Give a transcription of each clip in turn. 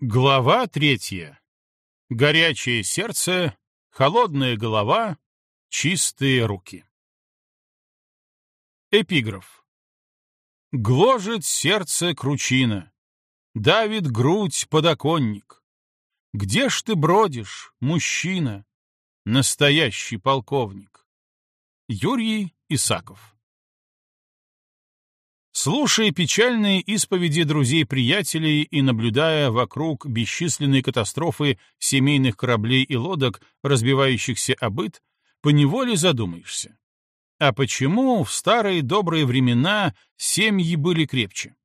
Глава третья. Горячее сердце, холодная голова, чистые руки. Эпиграф. Гложет сердце кручина, давит грудь подоконник. Где ж ты бродишь, мужчина, настоящий полковник? Юрий Исаков. Слушая печальные исповеди друзей-приятелей и наблюдая вокруг бесчисленные катастрофы семейных кораблей и лодок, разбивающихся о быт, поневоле задумаешься. А почему в старые добрые времена семьи были крепче?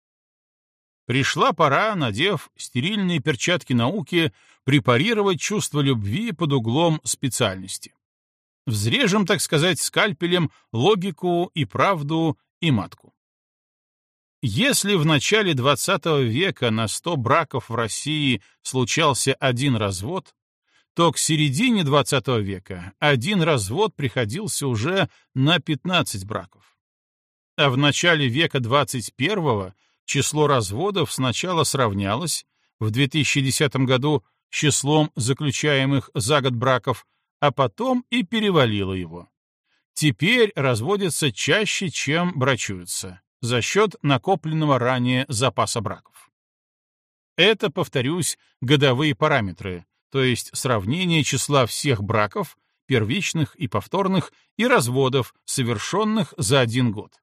Пришла пора, надев стерильные перчатки науки, препарировать чувство любви под углом специальности. Взрежем, так сказать, скальпелем логику и правду и матку. Если в начале XX века на 100 браков в России случался один развод, то к середине XX века один развод приходился уже на 15 браков. А в начале века 21 число разводов сначала сравнялось, в 2010 году, с числом заключаемых за год браков, а потом и перевалило его. Теперь разводятся чаще, чем брачуются за счет накопленного ранее запаса браков. Это, повторюсь, годовые параметры, то есть сравнение числа всех браков, первичных и повторных, и разводов, совершенных за один год.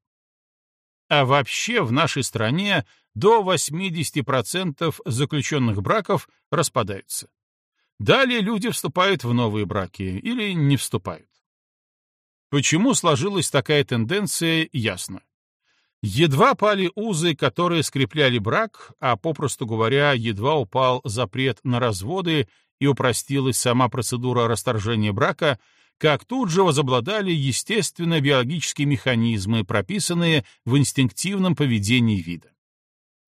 А вообще в нашей стране до 80% заключенных браков распадаются. Далее люди вступают в новые браки или не вступают. Почему сложилась такая тенденция, ясно. Едва пали узы, которые скрепляли брак, а, попросту говоря, едва упал запрет на разводы и упростилась сама процедура расторжения брака, как тут же возобладали естественно-биологические механизмы, прописанные в инстинктивном поведении вида.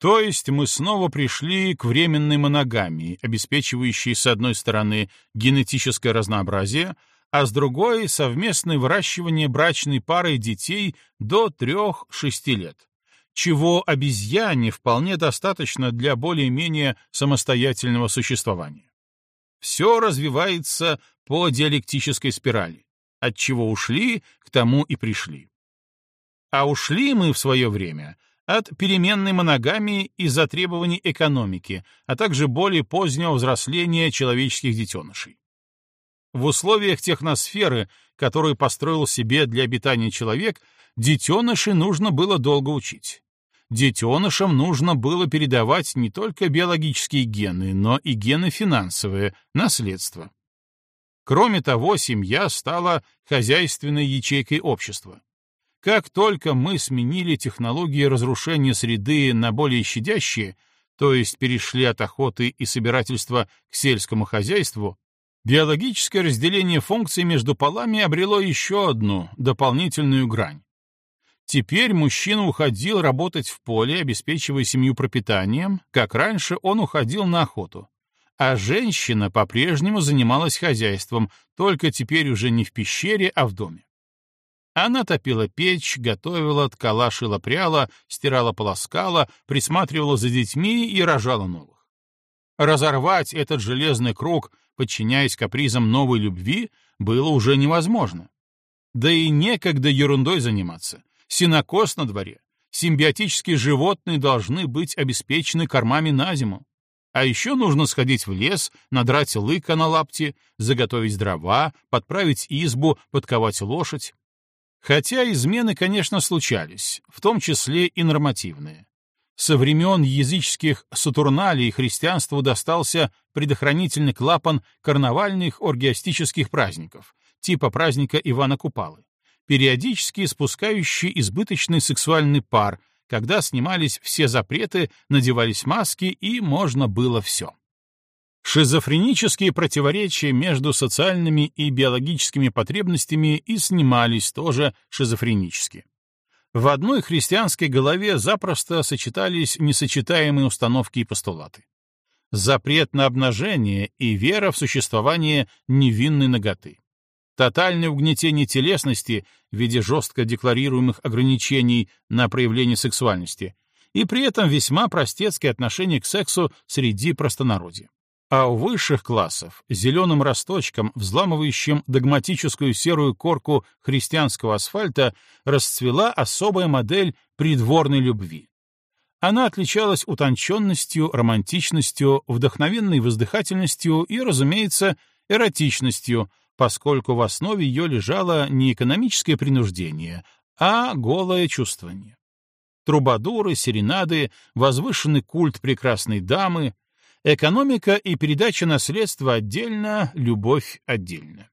То есть мы снова пришли к временной моногамии, обеспечивающей, с одной стороны, генетическое разнообразие, а с другой — совместное выращивание брачной парой детей до 3-6 лет, чего обезьяне вполне достаточно для более-менее самостоятельного существования. Все развивается по диалектической спирали. От чего ушли, к тому и пришли. А ушли мы в свое время от переменной моногамии из-за требований экономики, а также более позднего взросления человеческих детенышей. В условиях техносферы, которую построил себе для обитания человек, детенышей нужно было долго учить. Детенышам нужно было передавать не только биологические гены, но и гены финансовые, наследство. Кроме того, семья стала хозяйственной ячейкой общества. Как только мы сменили технологии разрушения среды на более щадящие, то есть перешли от охоты и собирательства к сельскому хозяйству, Биологическое разделение функций между полами обрело еще одну, дополнительную грань. Теперь мужчина уходил работать в поле, обеспечивая семью пропитанием, как раньше он уходил на охоту. А женщина по-прежнему занималась хозяйством, только теперь уже не в пещере, а в доме. Она топила печь, готовила, ткала, шила, пряла, стирала, полоскала, присматривала за детьми и рожала новых. Разорвать этот железный круг подчиняясь капризам новой любви, было уже невозможно. Да и некогда ерундой заниматься. Синокос на дворе. Симбиотические животные должны быть обеспечены кормами на зиму. А еще нужно сходить в лес, надрать лыка на лапти, заготовить дрова, подправить избу, подковать лошадь. Хотя измены, конечно, случались, в том числе и нормативные. Со времен языческих Сатурналей христианству достался предохранительный клапан карнавальных оргиастических праздников, типа праздника Ивана Купалы, периодически спускающий избыточный сексуальный пар, когда снимались все запреты, надевались маски и можно было все. Шизофренические противоречия между социальными и биологическими потребностями и снимались тоже шизофренически. В одной христианской голове запросто сочетались несочетаемые установки и постулаты. Запрет на обнажение и вера в существование невинной ноготы. Тотальное угнетение телесности в виде жестко декларируемых ограничений на проявление сексуальности и при этом весьма простецкое отношение к сексу среди простонародья. А у высших классов, зеленым росточком, взламывающим догматическую серую корку христианского асфальта, расцвела особая модель придворной любви. Она отличалась утонченностью, романтичностью, вдохновенной воздыхательностью и, разумеется, эротичностью, поскольку в основе ее лежало не экономическое принуждение, а голое чувствование. Трубадуры, серенады, возвышенный культ прекрасной дамы, Экономика и передача наследства отдельно, любовь отдельно.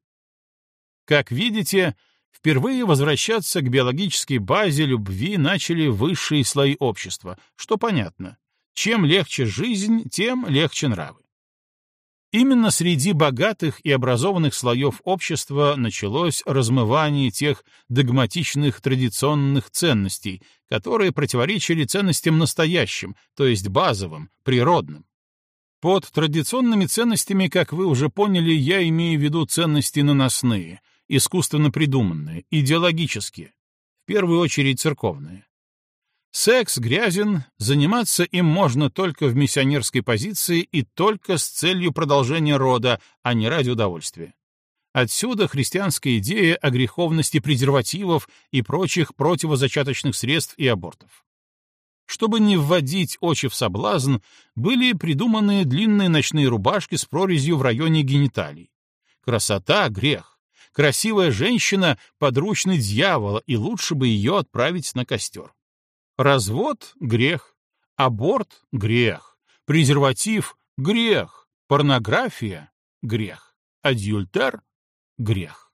Как видите, впервые возвращаться к биологической базе любви начали высшие слои общества, что понятно. Чем легче жизнь, тем легче нравы. Именно среди богатых и образованных слоев общества началось размывание тех догматичных традиционных ценностей, которые противоречили ценностям настоящим, то есть базовым, природным. Под традиционными ценностями, как вы уже поняли, я имею в виду ценности наносные, искусственно придуманные, идеологические, в первую очередь церковные. Секс грязен, заниматься им можно только в миссионерской позиции и только с целью продолжения рода, а не ради удовольствия. Отсюда христианская идея о греховности презервативов и прочих противозачаточных средств и абортов. Чтобы не вводить очи в соблазн, были придуманы длинные ночные рубашки с прорезью в районе гениталий. Красота — грех. Красивая женщина — подручный дьявола, и лучше бы ее отправить на костер. Развод — грех. Аборт — грех. Презерватив — грех. Порнография — грех. Адюльтер — грех.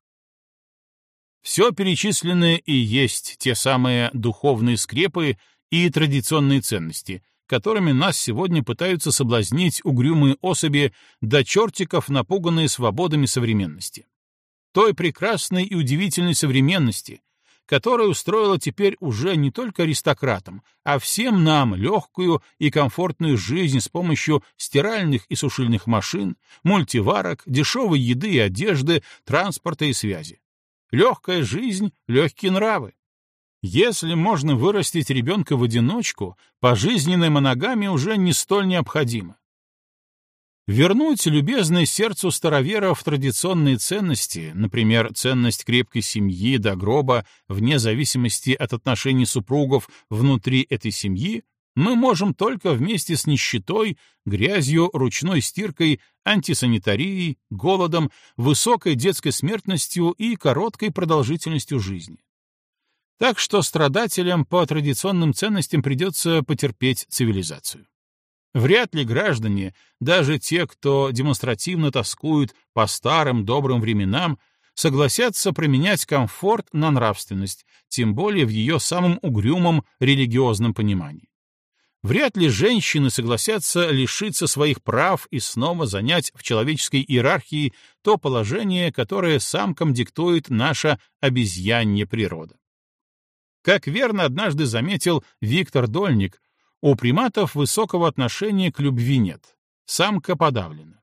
Все перечисленное и есть те самые духовные скрепы, и традиционные ценности, которыми нас сегодня пытаются соблазнить угрюмые особи до чертиков, напуганные свободами современности. Той прекрасной и удивительной современности, которая устроила теперь уже не только аристократам, а всем нам легкую и комфортную жизнь с помощью стиральных и сушильных машин, мультиварок, дешевой еды и одежды, транспорта и связи. Легкая жизнь, легкие нравы. Если можно вырастить ребенка в одиночку, пожизненная моногамия уже не столь необходима. Вернуть любезное сердцу староверов традиционные ценности, например, ценность крепкой семьи до гроба, вне зависимости от отношений супругов внутри этой семьи, мы можем только вместе с нищетой, грязью, ручной стиркой, антисанитарией, голодом, высокой детской смертностью и короткой продолжительностью жизни. Так что страдателям по традиционным ценностям придется потерпеть цивилизацию. Вряд ли граждане, даже те, кто демонстративно тоскуют по старым добрым временам, согласятся променять комфорт на нравственность, тем более в ее самом угрюмом религиозном понимании. Вряд ли женщины согласятся лишиться своих прав и снова занять в человеческой иерархии то положение, которое самкам диктует наша обезьянья природа. Как верно однажды заметил Виктор Дольник, у приматов высокого отношения к любви нет. Самка подавлена.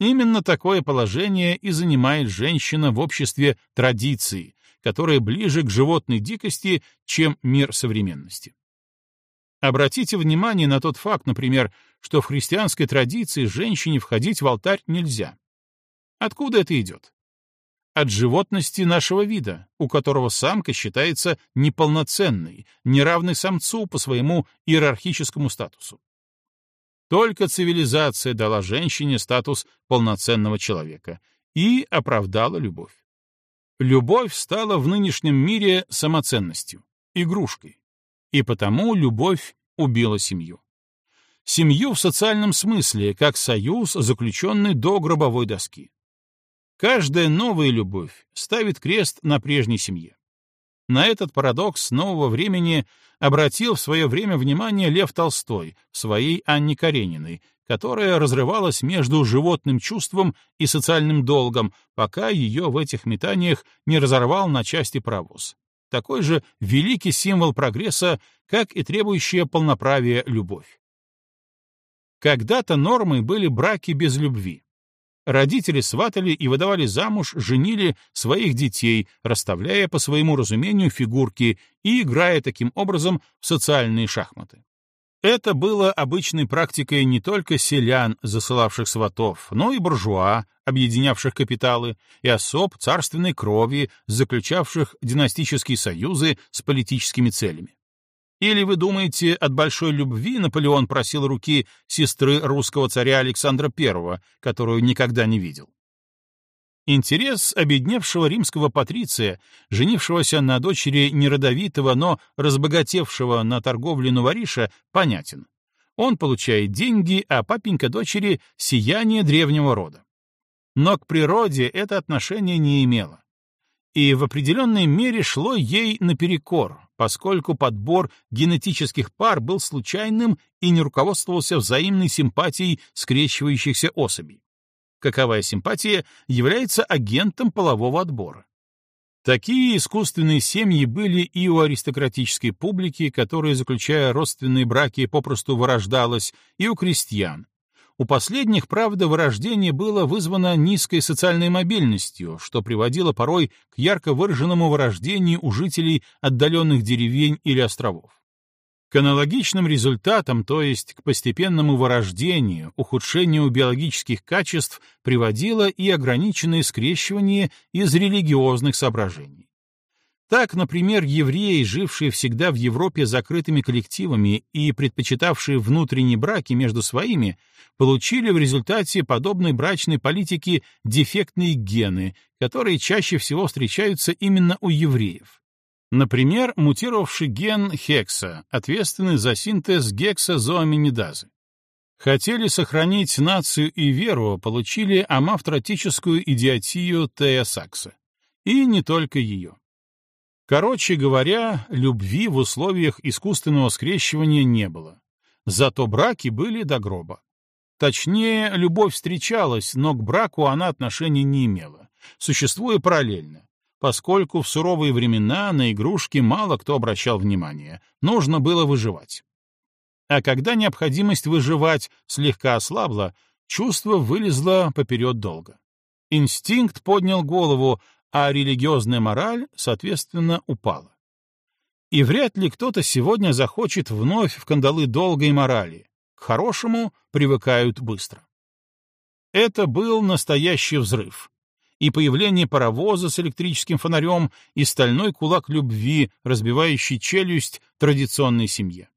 Именно такое положение и занимает женщина в обществе традиции, которое ближе к животной дикости, чем мир современности. Обратите внимание на тот факт, например, что в христианской традиции женщине входить в алтарь нельзя. Откуда это идет? От животности нашего вида, у которого самка считается неполноценной, неравной самцу по своему иерархическому статусу. Только цивилизация дала женщине статус полноценного человека и оправдала любовь. Любовь стала в нынешнем мире самоценностью, игрушкой, и потому любовь убила семью. Семью в социальном смысле, как союз, заключенный до гробовой доски. Каждая новая любовь ставит крест на прежней семье. На этот парадокс нового времени обратил в свое время внимание Лев Толстой в своей Анне Карениной, которая разрывалась между животным чувством и социальным долгом, пока ее в этих метаниях не разорвал на части паровоз. Такой же великий символ прогресса, как и требующая полноправия любовь. Когда-то нормой были браки без любви. Родители сватали и выдавали замуж, женили своих детей, расставляя по своему разумению фигурки и играя таким образом в социальные шахматы. Это было обычной практикой не только селян, засылавших сватов, но и буржуа, объединявших капиталы, и особ царственной крови, заключавших династические союзы с политическими целями. Или вы думаете, от большой любви Наполеон просил руки сестры русского царя Александра I, которую никогда не видел? Интерес обедневшего римского патриция, женившегося на дочери неродовитого, но разбогатевшего на торговле новориша, понятен. Он получает деньги, а папенька дочери — сияние древнего рода. Но к природе это отношение не имело. И в определенной мере шло ей наперекор, поскольку подбор генетических пар был случайным и не руководствовался взаимной симпатией скрещивающихся особей каковая симпатия является агентом полового отбора. Такие искусственные семьи были и у аристократической публики, которая, заключая родственные браки, попросту вырождалась, и у крестьян. У последних, правда, вырождение было вызвано низкой социальной мобильностью, что приводило порой к ярко выраженному вырождению у жителей отдаленных деревень или островов. К аналогичным результатам, то есть к постепенному вырождению, ухудшению биологических качеств, приводило и ограниченное скрещивание из религиозных соображений. Так, например, евреи, жившие всегда в Европе закрытыми коллективами и предпочитавшие внутренние браки между своими, получили в результате подобной брачной политики дефектные гены, которые чаще всего встречаются именно у евреев Например, мутировавший ген хекса, ответственный за синтез гексазоаминидазы. Хотели сохранить нацию и веру, получили амавтратическую идиотию Тея. И не только ее. Короче говоря, любви в условиях искусственного скрещивания не было. Зато браки были до гроба. Точнее, любовь встречалась, но к браку она отношения не имела, существуя параллельно поскольку в суровые времена на игрушки мало кто обращал внимание, нужно было выживать. А когда необходимость выживать слегка ослабла, чувство вылезло поперед долга. Инстинкт поднял голову, а религиозная мораль, соответственно, упала. И вряд ли кто-то сегодня захочет вновь в кандалы долгой морали. К хорошему привыкают быстро. Это был настоящий взрыв и появление паровоза с электрическим фонарем, и стальной кулак любви, разбивающий челюсть традиционной семье.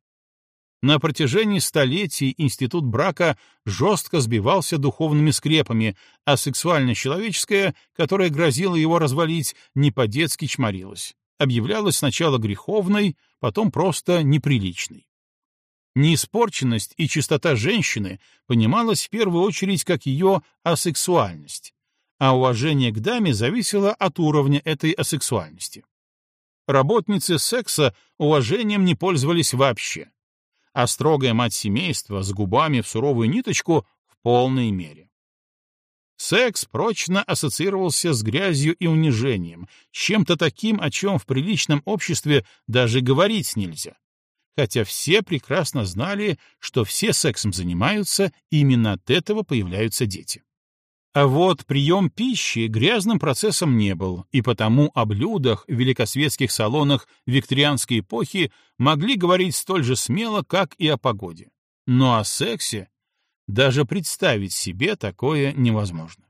На протяжении столетий институт брака жестко сбивался духовными скрепами, а сексуально-человеческое, которое грозило его развалить, не по-детски чморилось, объявлялось сначала греховной, потом просто неприличной. Неиспорченность и чистота женщины понималась в первую очередь как ее асексуальность, а уважение к даме зависело от уровня этой асексуальности. Работницы секса уважением не пользовались вообще, а строгая мать семейства с губами в суровую ниточку в полной мере. Секс прочно ассоциировался с грязью и унижением, чем-то таким, о чем в приличном обществе даже говорить нельзя. Хотя все прекрасно знали, что все сексом занимаются, и именно от этого появляются дети. А вот прием пищи грязным процессом не был, и потому о блюдах в великосветских салонах викторианской эпохи могли говорить столь же смело, как и о погоде. Но о сексе даже представить себе такое невозможно.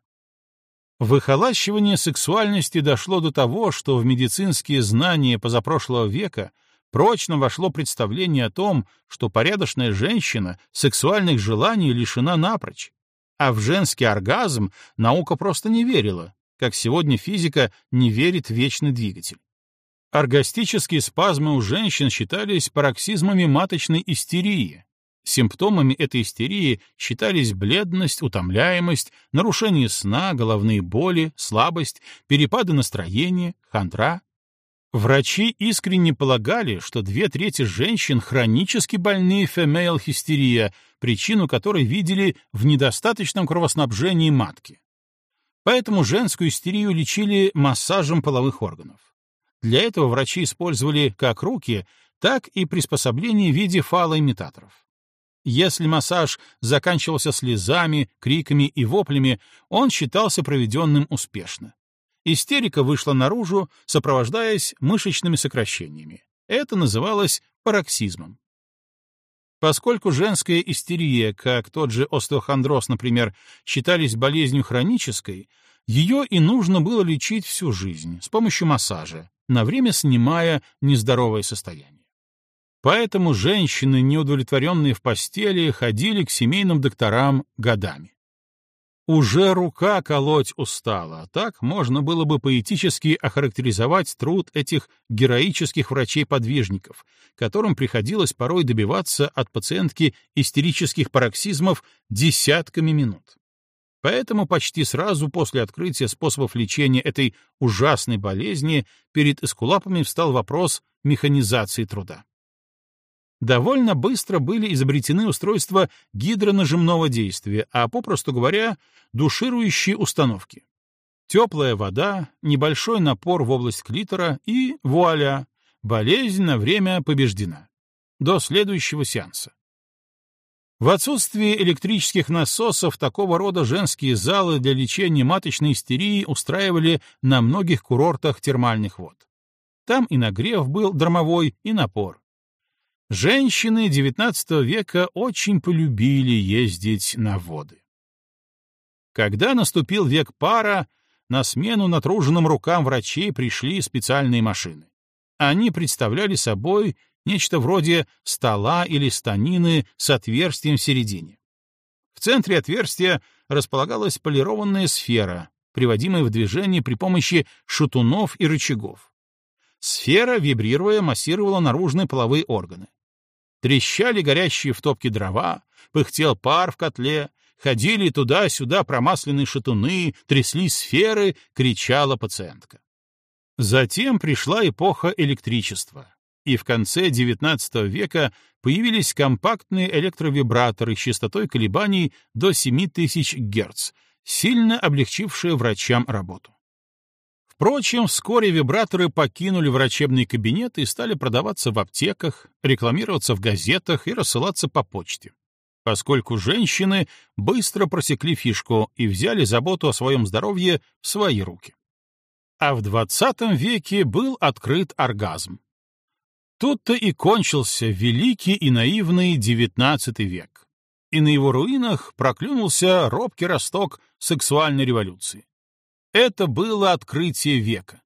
Выхолащивание сексуальности дошло до того, что в медицинские знания позапрошлого века прочно вошло представление о том, что порядочная женщина сексуальных желаний лишена напрочь, а в женский оргазм наука просто не верила, как сегодня физика не верит в вечный двигатель. Оргастические спазмы у женщин считались пароксизмами маточной истерии. Симптомами этой истерии считались бледность, утомляемость, нарушение сна, головные боли, слабость, перепады настроения, хандра. Врачи искренне полагали, что две трети женщин хронически больны фемейл-хистерия, причину которой видели в недостаточном кровоснабжении матки. Поэтому женскую истерию лечили массажем половых органов. Для этого врачи использовали как руки, так и приспособления в виде фалоимитаторов. Если массаж заканчивался слезами, криками и воплями, он считался проведенным успешно. Истерика вышла наружу, сопровождаясь мышечными сокращениями. Это называлось пароксизмом. Поскольку женская истерия, как тот же остеохондроз, например, считались болезнью хронической, ее и нужно было лечить всю жизнь с помощью массажа, на время снимая нездоровое состояние. Поэтому женщины, неудовлетворенные в постели, ходили к семейным докторам годами. Уже рука колоть устала, так можно было бы поэтически охарактеризовать труд этих героических врачей-подвижников, которым приходилось порой добиваться от пациентки истерических пароксизмов десятками минут. Поэтому почти сразу после открытия способов лечения этой ужасной болезни перед эскулапами встал вопрос механизации труда довольно быстро были изобретены устройства гидронажимного действия, а, попросту говоря, душирующие установки. Теплая вода, небольшой напор в область клитора и вуаля, болезнь на время побеждена. До следующего сеанса. В отсутствие электрических насосов такого рода женские залы для лечения маточной истерии устраивали на многих курортах термальных вод. Там и нагрев был дромовой, и напор. Женщины XIX века очень полюбили ездить на воды. Когда наступил век пара, на смену натруженным рукам врачей пришли специальные машины. Они представляли собой нечто вроде стола или станины с отверстием в середине. В центре отверстия располагалась полированная сфера, приводимая в движение при помощи шатунов и рычагов. Сфера, вибрируя, массировала наружные половые органы. Трещали горящие в топке дрова, пыхтел пар в котле, ходили туда-сюда промасленные шатуны, тряслись сферы, кричала пациентка. Затем пришла эпоха электричества, и в конце XIX века появились компактные электровибраторы с частотой колебаний до 7000 Гц, сильно облегчившие врачам работу. Впрочем, вскоре вибраторы покинули врачебный кабинет и стали продаваться в аптеках, рекламироваться в газетах и рассылаться по почте, поскольку женщины быстро просекли фишку и взяли заботу о своем здоровье в свои руки. А в 20 веке был открыт оргазм. Тут-то и кончился великий и наивный XIX век, и на его руинах проклюнулся робкий росток сексуальной революции. Это было открытие века.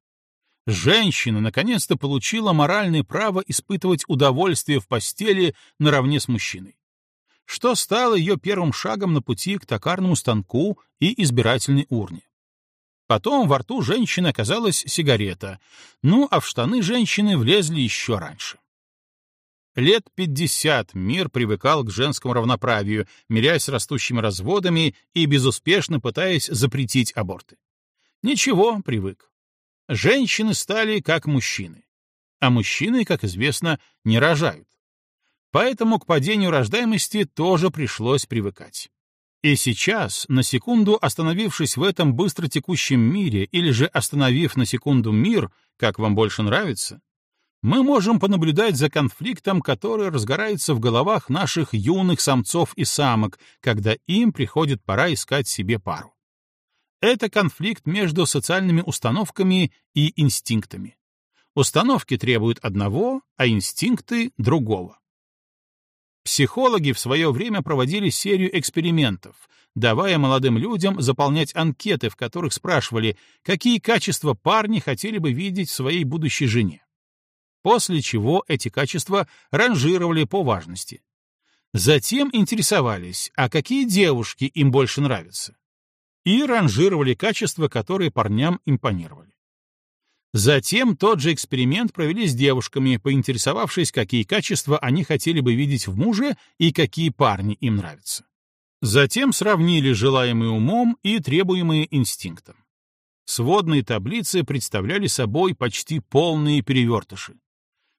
Женщина наконец-то получила моральное право испытывать удовольствие в постели наравне с мужчиной, что стало ее первым шагом на пути к токарному станку и избирательной урне. Потом во рту женщины оказалась сигарета, ну а в штаны женщины влезли еще раньше. Лет пятьдесят мир привыкал к женскому равноправию, мирясь растущими разводами и безуспешно пытаясь запретить аборты. Ничего, привык. Женщины стали как мужчины. А мужчины, как известно, не рожают. Поэтому к падению рождаемости тоже пришлось привыкать. И сейчас, на секунду остановившись в этом быстро текущем мире или же остановив на секунду мир, как вам больше нравится, мы можем понаблюдать за конфликтом, который разгорается в головах наших юных самцов и самок, когда им приходит пора искать себе пару. Это конфликт между социальными установками и инстинктами. Установки требуют одного, а инстинкты — другого. Психологи в свое время проводили серию экспериментов, давая молодым людям заполнять анкеты, в которых спрашивали, какие качества парни хотели бы видеть в своей будущей жене. После чего эти качества ранжировали по важности. Затем интересовались, а какие девушки им больше нравятся и ранжировали качества, которые парням импонировали. Затем тот же эксперимент провели с девушками, поинтересовавшись, какие качества они хотели бы видеть в муже и какие парни им нравятся. Затем сравнили желаемые умом и требуемые инстинктом. Сводные таблицы представляли собой почти полные перевертыши.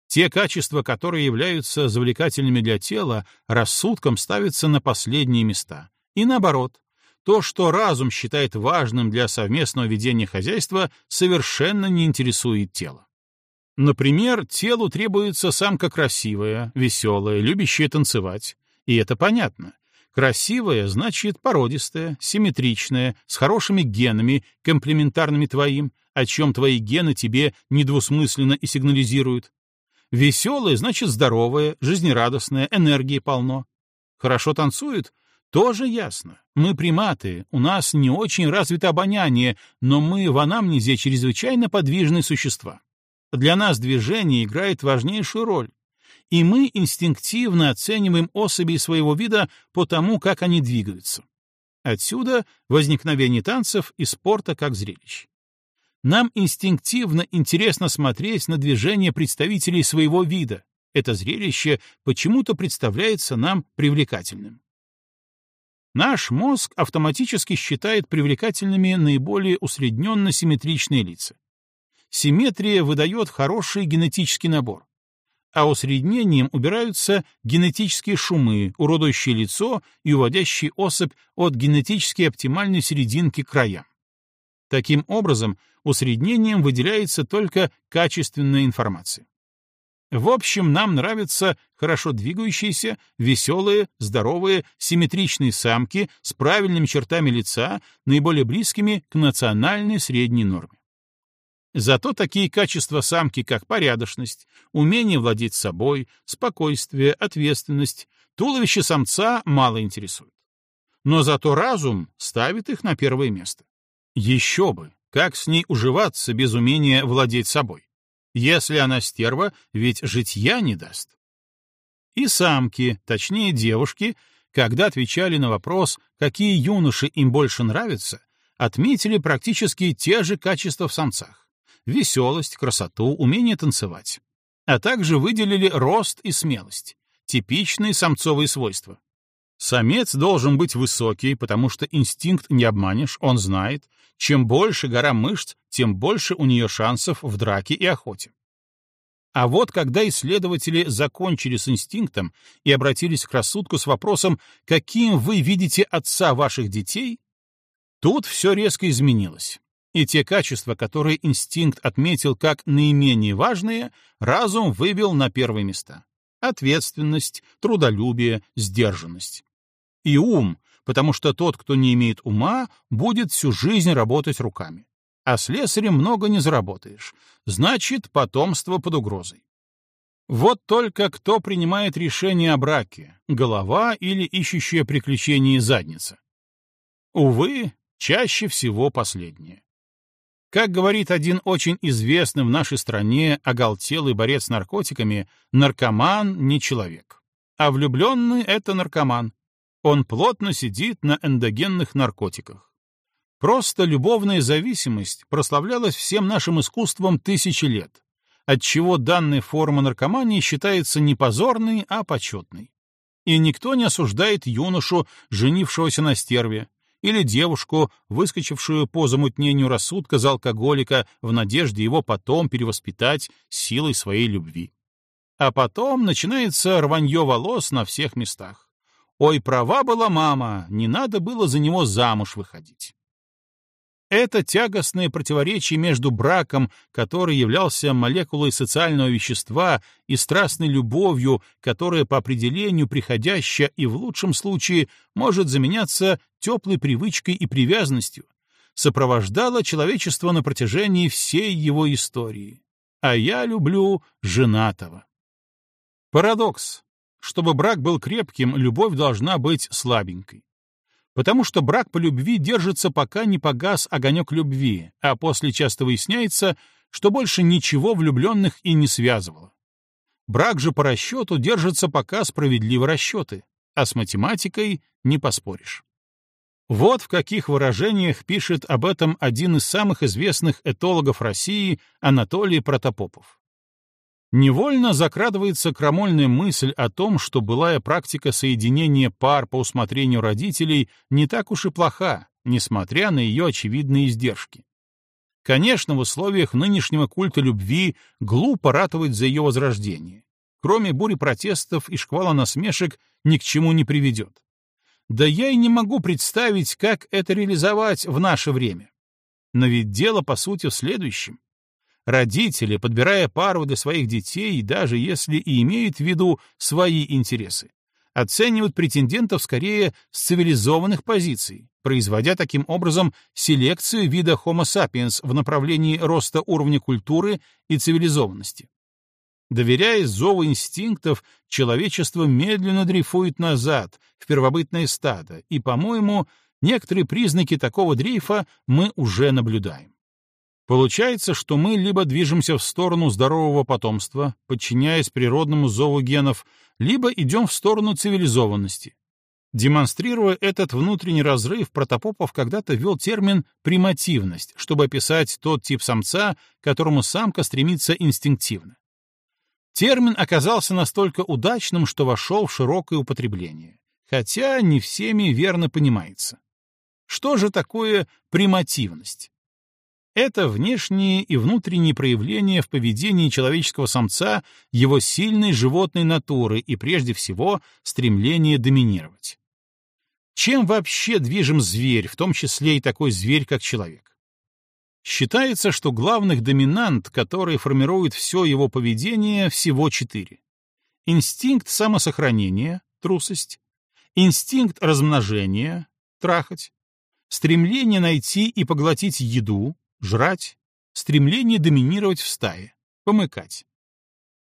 Те качества, которые являются завлекательными для тела, рассудком ставятся на последние места. И наоборот, то, что разум считает важным для совместного ведения хозяйства, совершенно не интересует тело. Например, телу требуется самка красивая, веселая, любящая танцевать. И это понятно. Красивая значит породистая, симметричная, с хорошими генами, комплементарными твоим, о чем твои гены тебе недвусмысленно и сигнализируют. Веселое значит здоровое, жизнерадостное, энергии полно. Хорошо танцует? Тоже ясно. Мы приматы, у нас не очень развито обоняние, но мы в анамнезе чрезвычайно подвижные существа. Для нас движение играет важнейшую роль. И мы инстинктивно оцениваем особи своего вида по тому, как они двигаются. Отсюда возникновение танцев и спорта как зрелищ. Нам инстинктивно интересно смотреть на движения представителей своего вида. Это зрелище почему-то представляется нам привлекательным. Наш мозг автоматически считает привлекательными наиболее усредненно-симметричные лица. Симметрия выдает хороший генетический набор. А усреднением убираются генетические шумы, уродующие лицо и уводящие особь от генетически оптимальной серединки к краям. Таким образом, усреднением выделяется только качественная информация. В общем, нам нравятся хорошо двигающиеся, веселые, здоровые, симметричные самки с правильными чертами лица, наиболее близкими к национальной средней норме. Зато такие качества самки, как порядочность, умение владеть собой, спокойствие, ответственность, туловище самца мало интересуют. Но зато разум ставит их на первое место. Еще бы, как с ней уживаться без умения владеть собой? Если она стерва, ведь житья не даст. И самки, точнее девушки, когда отвечали на вопрос, какие юноши им больше нравятся, отметили практически те же качества в самцах — веселость, красоту, умение танцевать. А также выделили рост и смелость — типичные самцовые свойства. Самец должен быть высокий, потому что инстинкт не обманешь, он знает, чем больше гора мышц, тем больше у нее шансов в драке и охоте. А вот когда исследователи закончили с инстинктом и обратились к рассудку с вопросом, каким вы видите отца ваших детей, тут все резко изменилось. И те качества, которые инстинкт отметил как наименее важные, разум вывел на первые места. Ответственность, трудолюбие, сдержанность и ум, потому что тот, кто не имеет ума, будет всю жизнь работать руками. А слесарем много не заработаешь. Значит, потомство под угрозой. Вот только кто принимает решение о браке, голова или ищущая приключения задница? Увы, чаще всего последнее. Как говорит один очень известный в нашей стране оголтелый борец с наркотиками, наркоман не человек. А влюбленный — это наркоман, он плотно сидит на эндогенных наркотиках. Просто любовная зависимость прославлялась всем нашим искусством тысячи лет, отчего данная форма наркомании считается не позорной, а почетной. И никто не осуждает юношу, женившегося на стерве, или девушку, выскочившую по замутнению рассудка за алкоголика в надежде его потом перевоспитать силой своей любви. А потом начинается рванье волос на всех местах. Ой, права была мама, не надо было за него замуж выходить. Это тягостное противоречие между браком, который являлся молекулой социального вещества, и страстной любовью, которая по определению приходящая и в лучшем случае может заменяться теплой привычкой и привязанностью, сопровождало человечество на протяжении всей его истории. А я люблю женатого. Парадокс. Чтобы брак был крепким, любовь должна быть слабенькой. Потому что брак по любви держится, пока не погас огонек любви, а после часто выясняется, что больше ничего влюбленных и не связывало. Брак же по расчету держится, пока справедливы расчеты, а с математикой не поспоришь. Вот в каких выражениях пишет об этом один из самых известных этологов России Анатолий Протопопов. Невольно закрадывается крамольная мысль о том, что былая практика соединения пар по усмотрению родителей не так уж и плоха, несмотря на ее очевидные издержки. Конечно, в условиях нынешнего культа любви глупо ратовать за ее возрождение. Кроме бури протестов и шквала насмешек ни к чему не приведет. Да я и не могу представить, как это реализовать в наше время. Но ведь дело, по сути, в следующем. Родители, подбирая пару для своих детей, даже если и имеют в виду свои интересы, оценивают претендентов скорее с цивилизованных позиций, производя таким образом селекцию вида Homo sapiens в направлении роста уровня культуры и цивилизованности. Доверяясь зову инстинктов, человечество медленно дрейфует назад, в первобытное стадо, и, по-моему, некоторые признаки такого дрейфа мы уже наблюдаем. Получается, что мы либо движемся в сторону здорового потомства, подчиняясь природному зову генов, либо идем в сторону цивилизованности. Демонстрируя этот внутренний разрыв, Протопопов когда-то ввел термин «примативность», чтобы описать тот тип самца, к которому самка стремится инстинктивно. Термин оказался настолько удачным, что вошел в широкое употребление, хотя не всеми верно понимается. Что же такое примативность? Это внешние и внутренние проявления в поведении человеческого самца его сильной животной натуры и, прежде всего, стремление доминировать. Чем вообще движим зверь, в том числе и такой зверь, как человек? Считается, что главных доминант, которые формируют все его поведение, всего четыре. Инстинкт самосохранения — трусость, инстинкт размножения — трахать, стремление найти и поглотить еду жрать, стремление доминировать в стае, помыкать.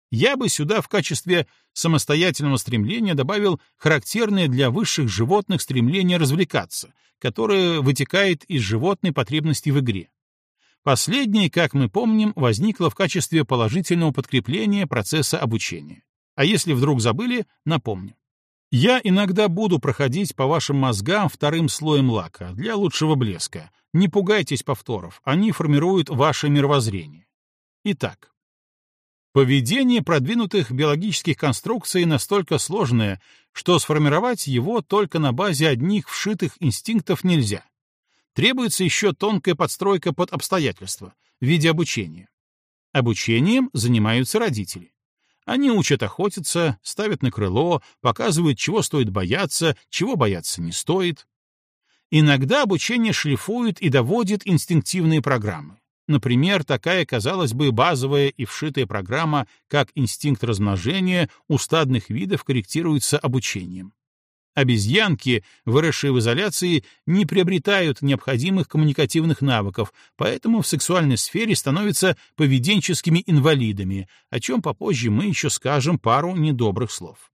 Я бы сюда в качестве самостоятельного стремления добавил характерное для высших животных стремление развлекаться, которое вытекает из животной потребности в игре. Последнее, как мы помним, возникло в качестве положительного подкрепления процесса обучения. А если вдруг забыли, напомню. Я иногда буду проходить по вашим мозгам вторым слоем лака для лучшего блеска. Не пугайтесь повторов, они формируют ваше мировоззрение. Итак, поведение продвинутых биологических конструкций настолько сложное, что сформировать его только на базе одних вшитых инстинктов нельзя. Требуется еще тонкая подстройка под обстоятельства в виде обучения. Обучением занимаются родители. Они учат охотиться, ставят на крыло, показывают, чего стоит бояться, чего бояться не стоит. Иногда обучение шлифует и доводит инстинктивные программы. Например, такая, казалось бы, базовая и вшитая программа, как инстинкт размножения у стадных видов корректируется обучением. Обезьянки, выросшие в изоляции, не приобретают необходимых коммуникативных навыков, поэтому в сексуальной сфере становятся поведенческими инвалидами, о чем попозже мы еще скажем пару недобрых слов.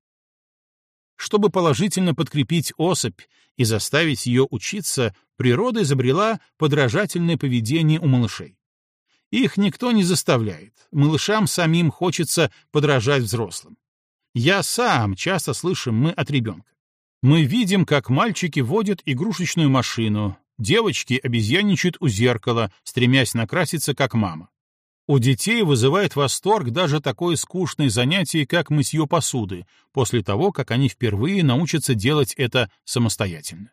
Чтобы положительно подкрепить особь и заставить ее учиться, природа изобрела подражательное поведение у малышей. Их никто не заставляет, малышам самим хочется подражать взрослым. Я сам часто слышим мы от ребенка. Мы видим, как мальчики водят игрушечную машину, девочки обезьянничают у зеркала, стремясь накраситься, как мама. У детей вызывает восторг даже такое скучное занятие, как мытье посуды, после того, как они впервые научатся делать это самостоятельно.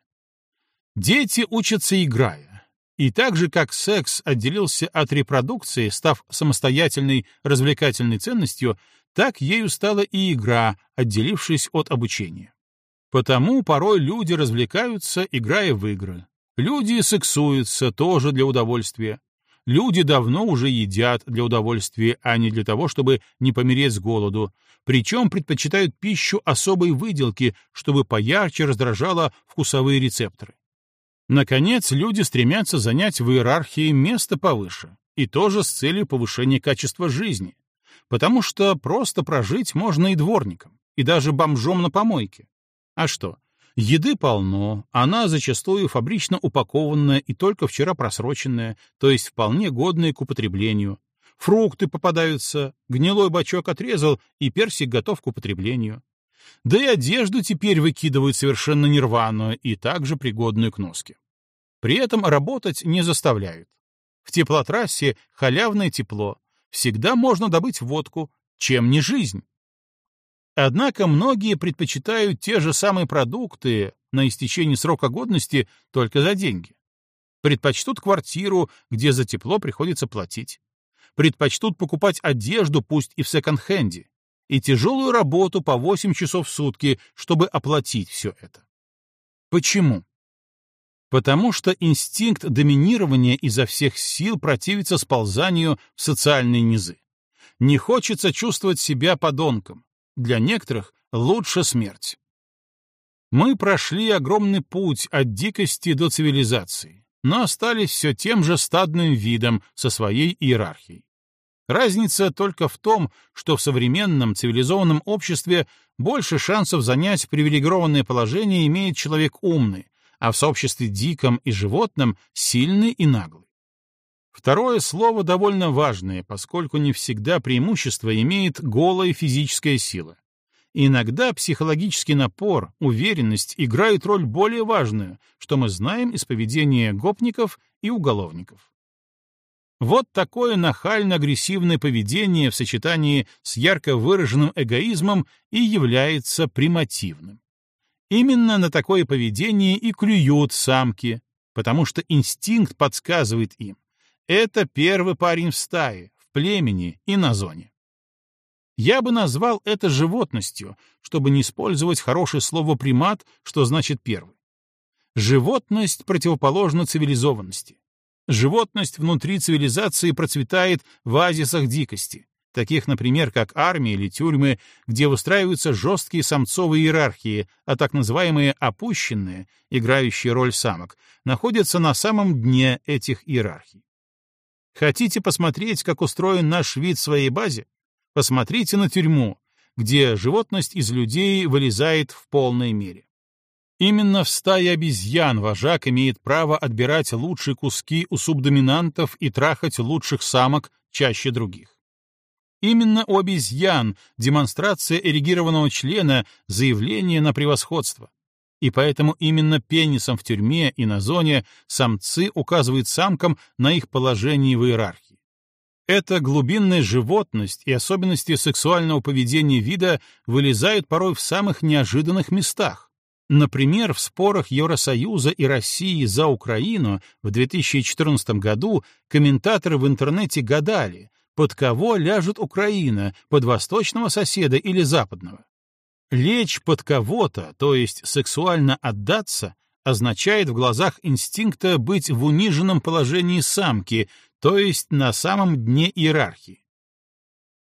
Дети учатся играя. И так же, как секс отделился от репродукции, став самостоятельной развлекательной ценностью, так ею стала и игра, отделившись от обучения. Потому порой люди развлекаются, играя в игры. Люди сексуются тоже для удовольствия. Люди давно уже едят для удовольствия, а не для того, чтобы не помереть с голоду, причем предпочитают пищу особой выделки, чтобы поярче раздражала вкусовые рецепторы. Наконец, люди стремятся занять в иерархии место повыше, и тоже с целью повышения качества жизни, потому что просто прожить можно и дворником, и даже бомжом на помойке. А что? Еды полно, она зачастую фабрично упакованная и только вчера просроченная, то есть вполне годная к употреблению. Фрукты попадаются, гнилой бачок отрезал, и персик готов к употреблению. Да и одежду теперь выкидывают совершенно нерваную и также пригодную к носке. При этом работать не заставляют. В теплотрассе халявное тепло. Всегда можно добыть водку, чем не жизнь. Однако многие предпочитают те же самые продукты на истечении срока годности только за деньги. Предпочтут квартиру, где за тепло приходится платить. Предпочтут покупать одежду, пусть и в секонд-хенде. И тяжелую работу по 8 часов в сутки, чтобы оплатить все это. Почему? Потому что инстинкт доминирования изо всех сил противится сползанию в социальные низы. Не хочется чувствовать себя подонком, для некоторых лучше смерть. Мы прошли огромный путь от дикости до цивилизации, но остались все тем же стадным видом со своей иерархией. Разница только в том, что в современном цивилизованном обществе больше шансов занять привилегированное положение имеет человек умный, а в сообществе диком и животном — сильный и наглый. Второе слово довольно важное, поскольку не всегда преимущество имеет голая физическая сила. Иногда психологический напор, уверенность играют роль более важную, что мы знаем из поведения гопников и уголовников. Вот такое нахально-агрессивное поведение в сочетании с ярко выраженным эгоизмом и является примативным. Именно на такое поведение и клюют самки, потому что инстинкт подсказывает им. Это первый парень в стае, в племени и на зоне. Я бы назвал это животностью, чтобы не использовать хорошее слово «примат», что значит «первый». Животность противоположна цивилизованности. Животность внутри цивилизации процветает в оазисах дикости, таких, например, как армии или тюрьмы, где выстраиваются жесткие самцовые иерархии, а так называемые опущенные, играющие роль самок, находятся на самом дне этих иерархий. Хотите посмотреть, как устроен наш вид в своей базе? Посмотрите на тюрьму, где животность из людей вылезает в полной мере. Именно в стае обезьян вожак имеет право отбирать лучшие куски у субдоминантов и трахать лучших самок чаще других. Именно у обезьян демонстрация эрегированного члена — заявление на превосходство. И поэтому именно пенисом в тюрьме и на зоне самцы указывают самкам на их положение в иерархии. Эта глубинная животность и особенности сексуального поведения вида вылезают порой в самых неожиданных местах, Например, в спорах Евросоюза и России за Украину в 2014 году комментаторы в интернете гадали, под кого ляжет Украина, под восточного соседа или западного. Лечь под кого-то, то есть сексуально отдаться, означает в глазах инстинкта быть в униженном положении самки, то есть на самом дне иерархии.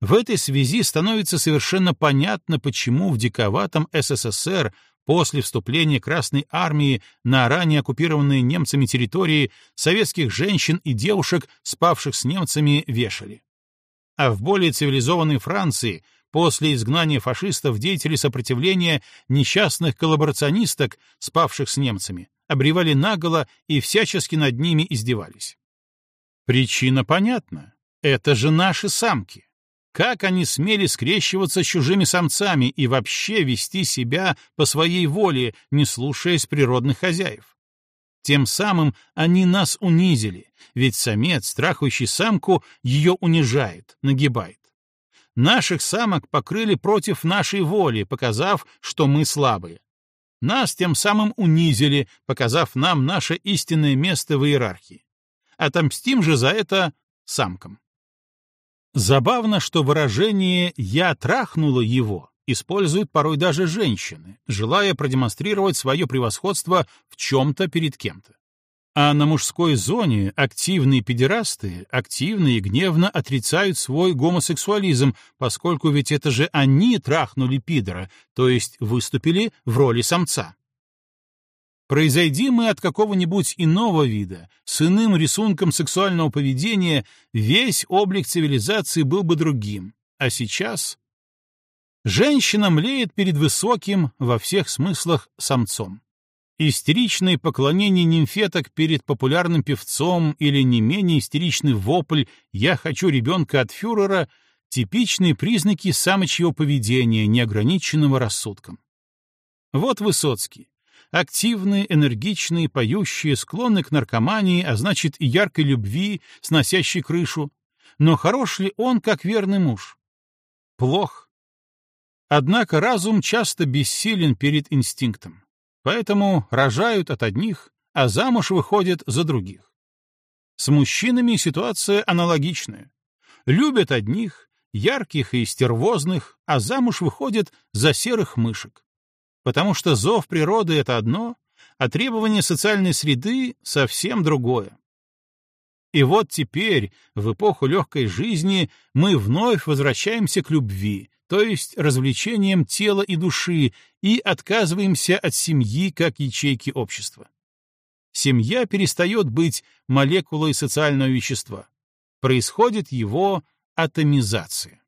В этой связи становится совершенно понятно, почему в диковатом СССР После вступления Красной Армии на ранее оккупированные немцами территории советских женщин и девушек, спавших с немцами, вешали. А в более цивилизованной Франции после изгнания фашистов деятели сопротивления несчастных коллаборационисток, спавших с немцами, обревали наголо и всячески над ними издевались. Причина понятна. Это же наши самки. Как они смели скрещиваться с чужими самцами и вообще вести себя по своей воле, не слушаясь природных хозяев? Тем самым они нас унизили, ведь самец, страхующий самку, ее унижает, нагибает. Наших самок покрыли против нашей воли, показав, что мы слабые. Нас тем самым унизили, показав нам наше истинное место в иерархии. Отомстим же за это самкам. Забавно, что выражение «я трахнула его» используют порой даже женщины, желая продемонстрировать свое превосходство в чем-то перед кем-то. А на мужской зоне активные педерасты активно и гневно отрицают свой гомосексуализм, поскольку ведь это же они трахнули пидора, то есть выступили в роли самца. Произойди мы от какого-нибудь иного вида, с иным рисунком сексуального поведения, весь облик цивилизации был бы другим. А сейчас... Женщина млеет перед высоким, во всех смыслах, самцом. Истеричное поклонение нимфеток перед популярным певцом или не менее истеричный вопль «я хочу ребенка от фюрера» — типичные признаки самочьего поведения, неограниченного рассудком. Вот Высоцкий Активные, энергичные, поющие, склонны к наркомании, а значит и яркой любви, сносящей крышу. Но хорош ли он, как верный муж? Плох. Однако разум часто бессилен перед инстинктом. Поэтому рожают от одних, а замуж выходят за других. С мужчинами ситуация аналогичная. Любят одних, ярких и стервозных, а замуж выходят за серых мышек потому что зов природы — это одно, а требования социальной среды — совсем другое. И вот теперь, в эпоху легкой жизни, мы вновь возвращаемся к любви, то есть развлечениям тела и души, и отказываемся от семьи как ячейки общества. Семья перестает быть молекулой социального вещества. Происходит его атомизация.